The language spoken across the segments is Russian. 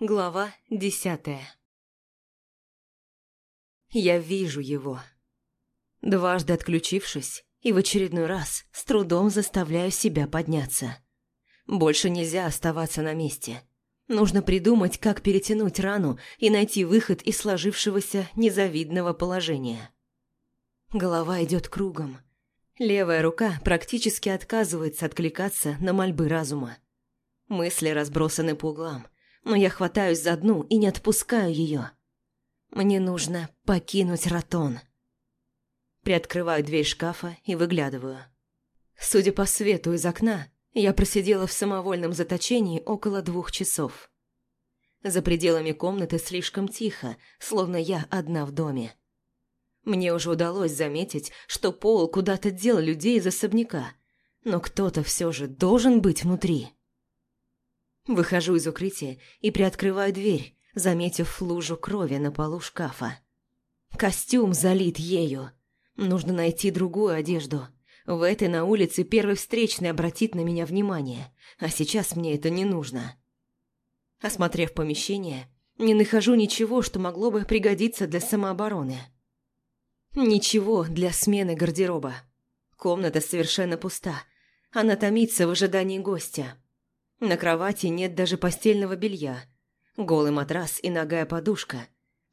Глава десятая Я вижу его. Дважды отключившись, и в очередной раз с трудом заставляю себя подняться. Больше нельзя оставаться на месте. Нужно придумать, как перетянуть рану и найти выход из сложившегося незавидного положения. Голова идет кругом. Левая рука практически отказывается откликаться на мольбы разума. Мысли разбросаны по углам – но я хватаюсь за одну и не отпускаю ее. Мне нужно покинуть Ратон. Приоткрываю дверь шкафа и выглядываю. Судя по свету из окна, я просидела в самовольном заточении около двух часов. За пределами комнаты слишком тихо, словно я одна в доме. Мне уже удалось заметить, что Пол куда-то дел людей из особняка, но кто-то все же должен быть внутри. Выхожу из укрытия и приоткрываю дверь, заметив лужу крови на полу шкафа. Костюм залит ею. Нужно найти другую одежду. В этой на улице первый встречный обратит на меня внимание, а сейчас мне это не нужно. Осмотрев помещение, не нахожу ничего, что могло бы пригодиться для самообороны. Ничего для смены гардероба. Комната совершенно пуста. Она томится в ожидании гостя. На кровати нет даже постельного белья. Голый матрас и ногая подушка.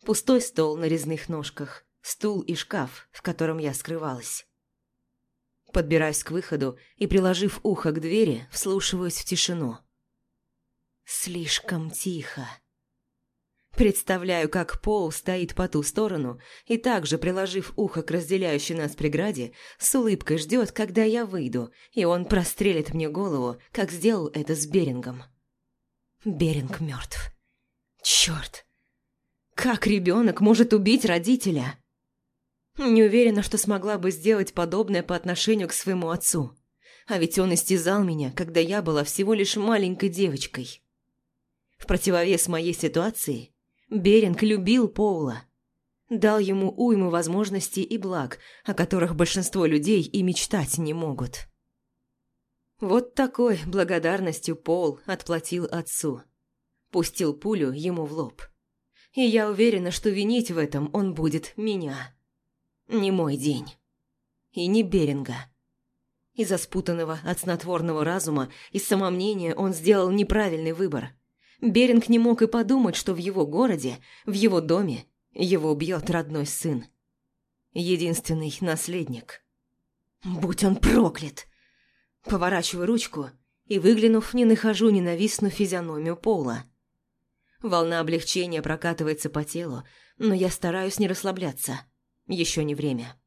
Пустой стол на резных ножках. Стул и шкаф, в котором я скрывалась. Подбираюсь к выходу и, приложив ухо к двери, вслушиваюсь в тишину. Слишком тихо. Представляю, как Пол стоит по ту сторону и также, приложив ухо к разделяющей нас преграде, с улыбкой ждет, когда я выйду, и он прострелит мне голову, как сделал это с Берингом. Беринг мертв. Черт! Как ребенок может убить родителя? Не уверена, что смогла бы сделать подобное по отношению к своему отцу. А ведь он истязал меня, когда я была всего лишь маленькой девочкой. В противовес моей ситуации Беринг любил Поула. Дал ему уйму возможностей и благ, о которых большинство людей и мечтать не могут. Вот такой благодарностью Пол отплатил отцу. Пустил пулю ему в лоб. И я уверена, что винить в этом он будет меня. Не мой день. И не Беринга. Из-за спутанного от снотворного разума и самомнения он сделал неправильный выбор – Беринг не мог и подумать, что в его городе, в его доме, его убьет родной сын. Единственный наследник. Будь он проклят! Поворачиваю ручку и, выглянув, не нахожу ненавистную физиономию Пола. Волна облегчения прокатывается по телу, но я стараюсь не расслабляться. Еще не время.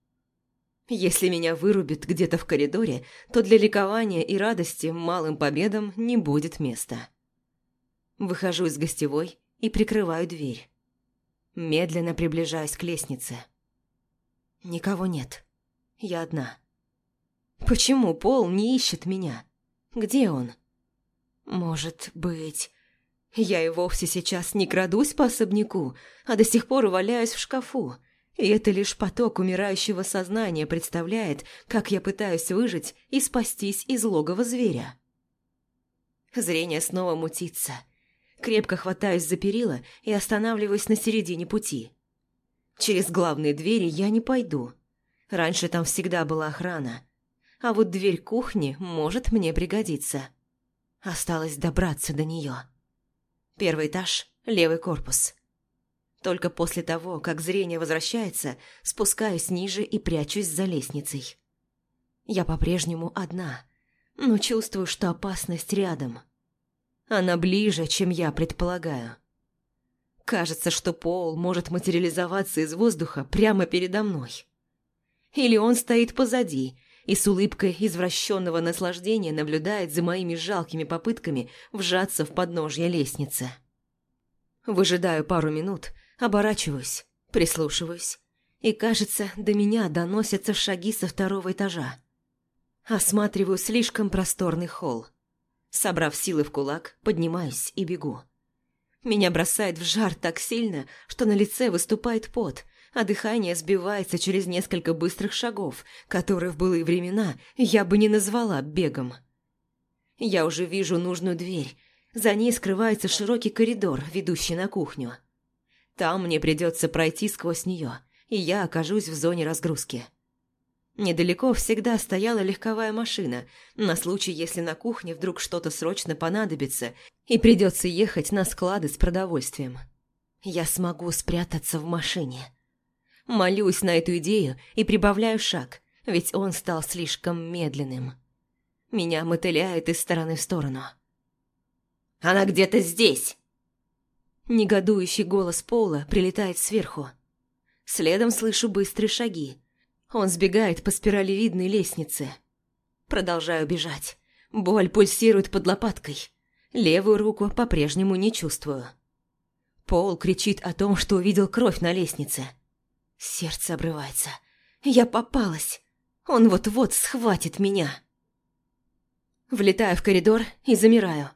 Если меня вырубит где-то в коридоре, то для ликования и радости малым победам не будет места. Выхожу из гостевой и прикрываю дверь. Медленно приближаюсь к лестнице. Никого нет. Я одна. Почему Пол не ищет меня? Где он? Может быть... Я и вовсе сейчас не крадусь по особняку, а до сих пор валяюсь в шкафу. И это лишь поток умирающего сознания представляет, как я пытаюсь выжить и спастись из логова зверя. Зрение снова мутится. Крепко хватаюсь за перила и останавливаюсь на середине пути. Через главные двери я не пойду. Раньше там всегда была охрана. А вот дверь кухни может мне пригодиться. Осталось добраться до нее. Первый этаж, левый корпус. Только после того, как зрение возвращается, спускаюсь ниже и прячусь за лестницей. Я по-прежнему одна, но чувствую, что опасность рядом. Она ближе, чем я предполагаю. Кажется, что Пол может материализоваться из воздуха прямо передо мной. Или он стоит позади и с улыбкой извращенного наслаждения наблюдает за моими жалкими попытками вжаться в подножье лестницы. Выжидаю пару минут, оборачиваюсь, прислушиваюсь, и, кажется, до меня доносятся шаги со второго этажа. Осматриваю слишком просторный холл. Собрав силы в кулак, поднимаюсь и бегу. Меня бросает в жар так сильно, что на лице выступает пот, а дыхание сбивается через несколько быстрых шагов, которые в былые времена я бы не назвала бегом. Я уже вижу нужную дверь За ней скрывается широкий коридор, ведущий на кухню. Там мне придется пройти сквозь нее, и я окажусь в зоне разгрузки. Недалеко всегда стояла легковая машина, на случай, если на кухне вдруг что-то срочно понадобится и придется ехать на склады с продовольствием. Я смогу спрятаться в машине. Молюсь на эту идею и прибавляю шаг, ведь он стал слишком медленным. Меня мотыляет из стороны в сторону. «Она где-то здесь!» Негодующий голос Пола прилетает сверху. Следом слышу быстрые шаги, он сбегает по спиралевидной лестнице. Продолжаю бежать. Боль пульсирует под лопаткой. Левую руку по-прежнему не чувствую. Пол кричит о том, что увидел кровь на лестнице. Сердце обрывается. Я попалась. Он вот-вот схватит меня. Влетаю в коридор и замираю.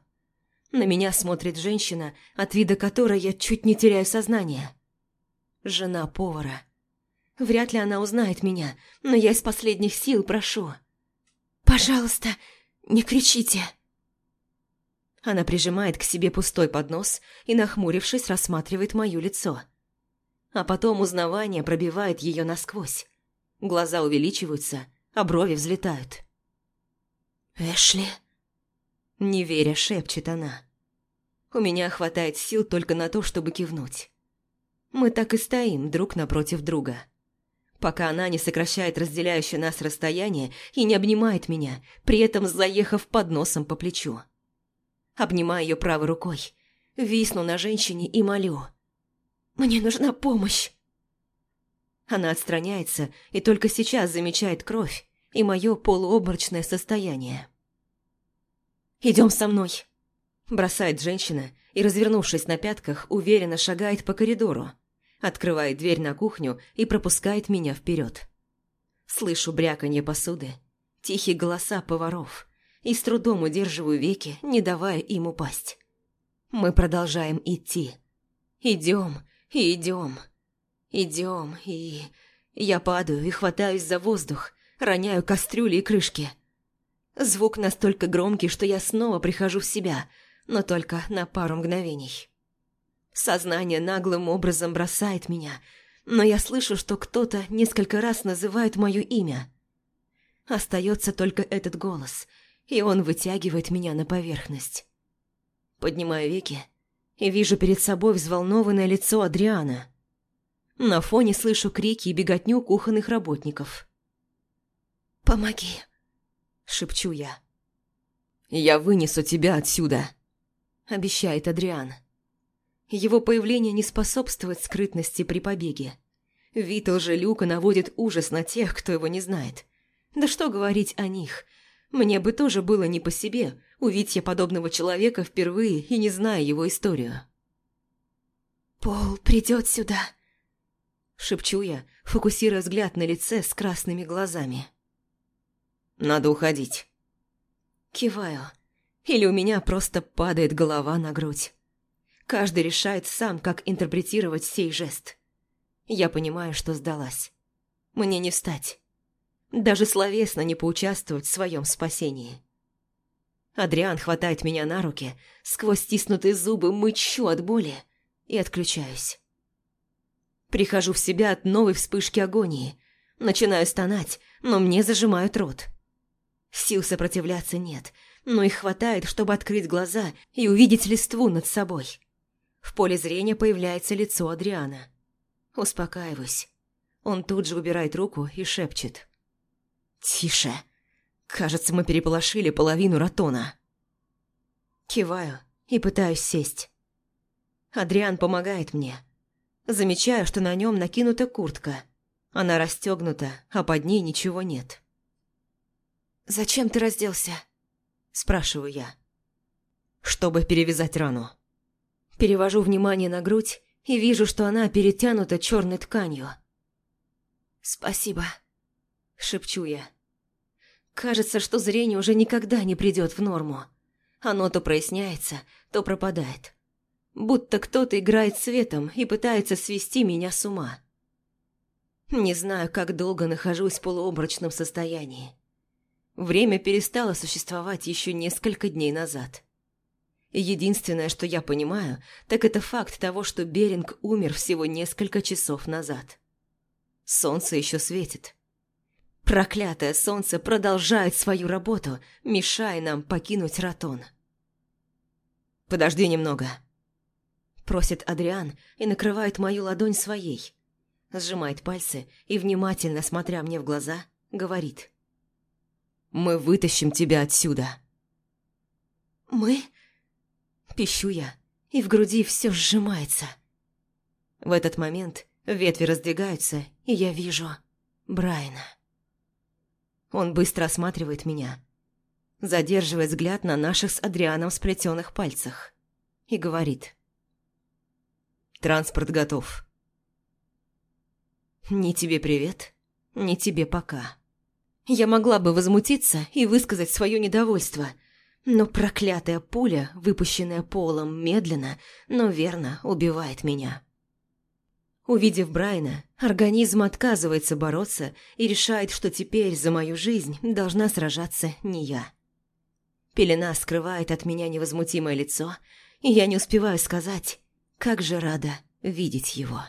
На меня смотрит женщина, от вида которой я чуть не теряю сознание. Жена повара. Вряд ли она узнает меня, но я из последних сил прошу. «Пожалуйста, не кричите!» Она прижимает к себе пустой поднос и, нахмурившись, рассматривает мое лицо. А потом узнавание пробивает ее насквозь. Глаза увеличиваются, а брови взлетают. «Эшли?» Не веря, шепчет она. У меня хватает сил только на то, чтобы кивнуть. Мы так и стоим друг напротив друга пока она не сокращает разделяющее нас расстояние и не обнимает меня, при этом заехав под носом по плечу. Обнимаю ее правой рукой, висну на женщине и молю. «Мне нужна помощь!» Она отстраняется и только сейчас замечает кровь и мое полуобморочное состояние. «Идем со мной!» Бросает женщина и, развернувшись на пятках, уверенно шагает по коридору, открывает дверь на кухню и пропускает меня вперед. Слышу бряканье посуды, тихие голоса поваров и с трудом удерживаю веки, не давая им упасть. Мы продолжаем идти. Идем и идем. Идем и... Я падаю и хватаюсь за воздух, роняю кастрюли и крышки. Звук настолько громкий, что я снова прихожу в себя, но только на пару мгновений. Сознание наглым образом бросает меня, но я слышу, что кто-то несколько раз называет мое имя. Остается только этот голос, и он вытягивает меня на поверхность. Поднимаю веки и вижу перед собой взволнованное лицо Адриана. На фоне слышу крики и беготню кухонных работников. «Помоги!» – шепчу я. «Я вынесу тебя отсюда!» – обещает Адриан. Его появление не способствует скрытности при побеге. Вид лжелюка наводит ужас на тех, кто его не знает. Да что говорить о них. Мне бы тоже было не по себе, увидеть я подобного человека впервые и не зная его историю. «Пол придет сюда», — шепчу я, фокусируя взгляд на лице с красными глазами. «Надо уходить». Киваю. Или у меня просто падает голова на грудь. Каждый решает сам, как интерпретировать сей жест. Я понимаю, что сдалась. Мне не встать. Даже словесно не поучаствовать в своем спасении. Адриан хватает меня на руки, сквозь стиснутые зубы мычу от боли и отключаюсь. Прихожу в себя от новой вспышки агонии. Начинаю стонать, но мне зажимают рот. Сил сопротивляться нет, но их хватает, чтобы открыть глаза и увидеть листву над собой. В поле зрения появляется лицо Адриана. Успокаиваюсь. Он тут же убирает руку и шепчет. «Тише. Кажется, мы переполошили половину ратона». Киваю и пытаюсь сесть. Адриан помогает мне. Замечаю, что на нем накинута куртка. Она расстегнута, а под ней ничего нет. «Зачем ты разделся?» – спрашиваю я. «Чтобы перевязать рану». Перевожу внимание на грудь и вижу, что она перетянута черной тканью. «Спасибо», — шепчу я. Кажется, что зрение уже никогда не придет в норму. Оно то проясняется, то пропадает. Будто кто-то играет светом и пытается свести меня с ума. Не знаю, как долго нахожусь в полуобрачном состоянии. Время перестало существовать еще несколько дней назад. Единственное, что я понимаю, так это факт того, что Беринг умер всего несколько часов назад. Солнце еще светит. Проклятое солнце продолжает свою работу, мешая нам покинуть Ратон. «Подожди немного», – просит Адриан и накрывает мою ладонь своей. Сжимает пальцы и, внимательно смотря мне в глаза, говорит. «Мы вытащим тебя отсюда». «Мы?» – пищу я, и в груди все сжимается. В этот момент ветви раздвигаются, и я вижу Брайана. Он быстро осматривает меня, задерживает взгляд на наших с Адрианом сплетенных пальцах и говорит. «Транспорт готов». «Ни тебе привет, ни тебе пока». Я могла бы возмутиться и высказать свое недовольство, но проклятая пуля, выпущенная полом медленно, но верно убивает меня. Увидев Брайна, организм отказывается бороться и решает, что теперь за мою жизнь должна сражаться не я. Пелена скрывает от меня невозмутимое лицо, и я не успеваю сказать, как же рада видеть его.